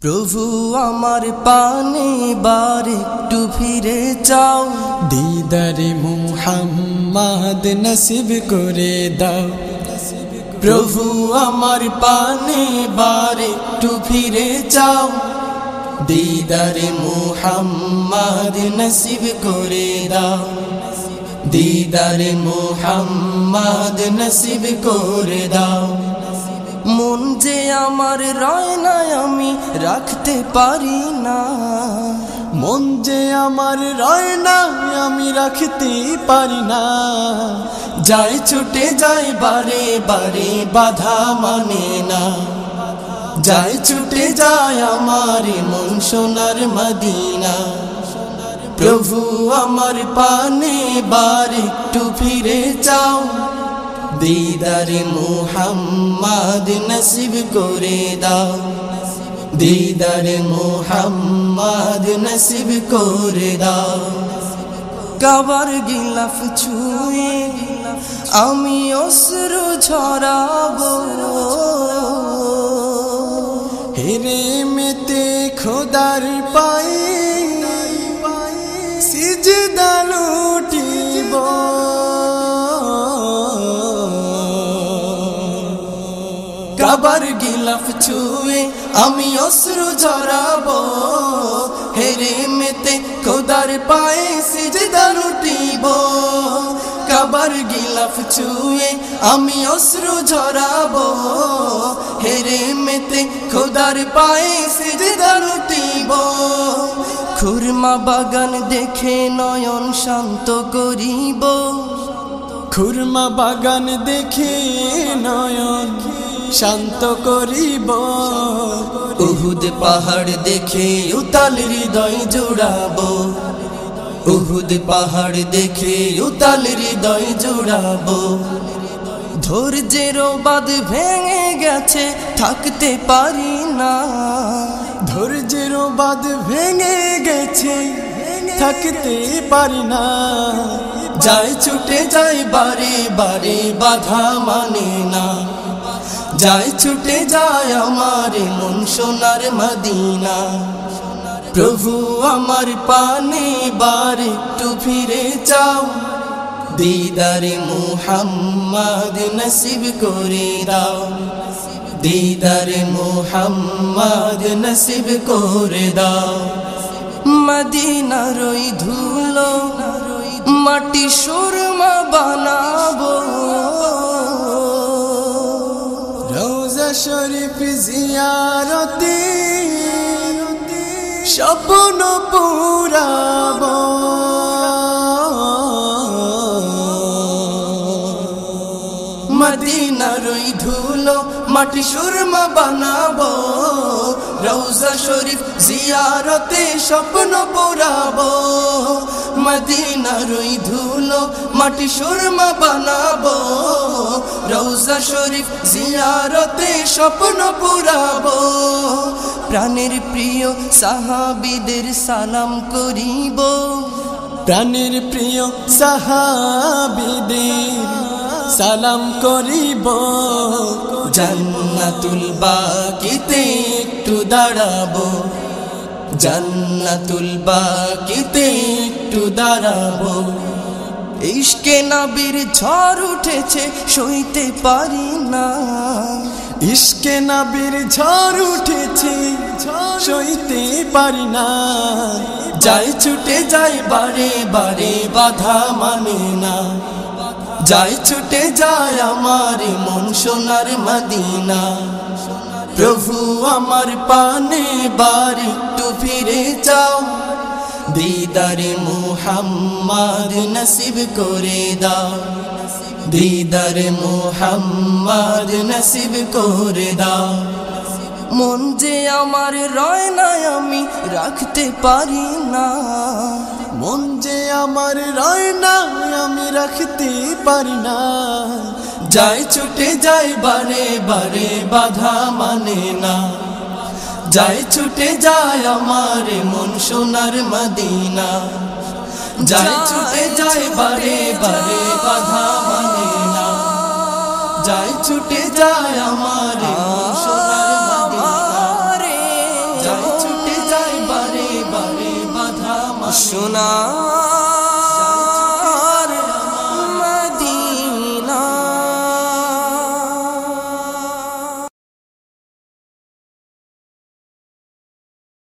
প্রভু আমার পানে বার একটু ফিরে যাও দিদারে মুহাম্মাদ নসিব করে দাও। প্রভু আমার পানে বার একটু ফিরে যাও দিদারে মুহাম্মাদ নসিব করে দাও। দিদারে মুহাম্মাদ নসিব করে দাও। মন যে আমার রয় না রাখতে পারি না। মন যে আমার রয় না, আমি রাখতে পারি না। যাই ছুটে যায় বারে বারে, বাধা মানে না। যাই ছুটে যায় আমার মন সোনার মদিনা। প্রভু আমার পানে বার একটু ফিরে যাও দিদারে মুহাম্মাদ নসিব করে দাও। দিদারে মুহাম্মাদ নসিব করে দাও। কাবার গিলাফ ছুঁয়ে আমি অশ্রু ঝরাবো হেরে মেতে খোদার পায়ে, সিজদা গিলাফ ছুঁয়ে আমি অশ্রু ঝরাবো। হেরে মেতে খোদার পায়ে সিজদা লুটিব। কাবার গিলাফ ছুঁয়ে আমি অশ্রু ঝরাবো। হেরে মেতে খোদার পায়ে সিজদা লুটিব। খুরমা বাগান দেখে নয়ন শান্ত করিব। খুরমা বাগান দেখে নয়ন শান্ত করিব। উহুদ পাহাড় দেখে উতাল হৃদয় জোড়াবো। উহুদ পাহাড় দেখে উতাল হৃদয় জোড়াবো। ধৈর্যের বাদ ভেঙে গেছে থাকতে পারি না। ধৈর্যের বাদ ভেঙে গেছে থাকতে পারি না। যায় ছুটে যায় বারে বারে বাধা মানে না। যায়, ছুটে যায় আমার মন সোনার মদিনা। প্রভু আমার পানে বার একটু ফিরে যাও দিদারে মুহাম্মাদ নসিব করে দাও। দিদারে মুহাম্মাদ নসিব করে দাও। মদিনার ওই ধুলো মাটি সুরমা বানাবো। শরীফ জিয়ারতে, স্বপ্ন পুরাব। মদিনার ওই ধুলো মাটি সুরমা বানাবো রৌজা শরীফ জিয়ারতে স্বপ্ন পুরাবো। মদিনার ওই ধুলো মাটি সুরমা বানাবো। রৌজা শরীফ জিয়ারতে স্বপ্ন পুরাবো। প্রাণের প্রিয় সাহাবিদের সালাম করিব। প্রাণের প্রিয় সাহাবিদের সালাম করিব। জান্নাতুল বাকিতে একটু দাঁড়াবো। জান্নাতুল বাকিতে একটু দাঁড়াবো। ইশকে নাবির ঝড় উঠেছে, সইতে পারি না। ইশকে নাবির ঝড় উঠেছে, সইতে পারি না। যাই ছুটে যাই বারে বারে, বাধা মানে না। যাই ছুটে যায় আমার মন সোনার মদিনা। প্রভু আমার পানে বার একটু ফিরে যাও। দিদারে মুহাম্মাদ নসিব করে দাও। দিদারে মুহাম্মাদ নসিব করে দাও। মন যে আমার রয় না আমি রাখতে পারি না। মন যে আমার রয় না আমি রাখতে পারি না। যায় ছুটে যায় বারে বারে, বাধা মানে না। যায় ছুটে যায় আমার মন সোনার মদিনা। যায় ছুটে যায় বারে বারে, বাধা মানে না। যায় ছুটে যায় আমার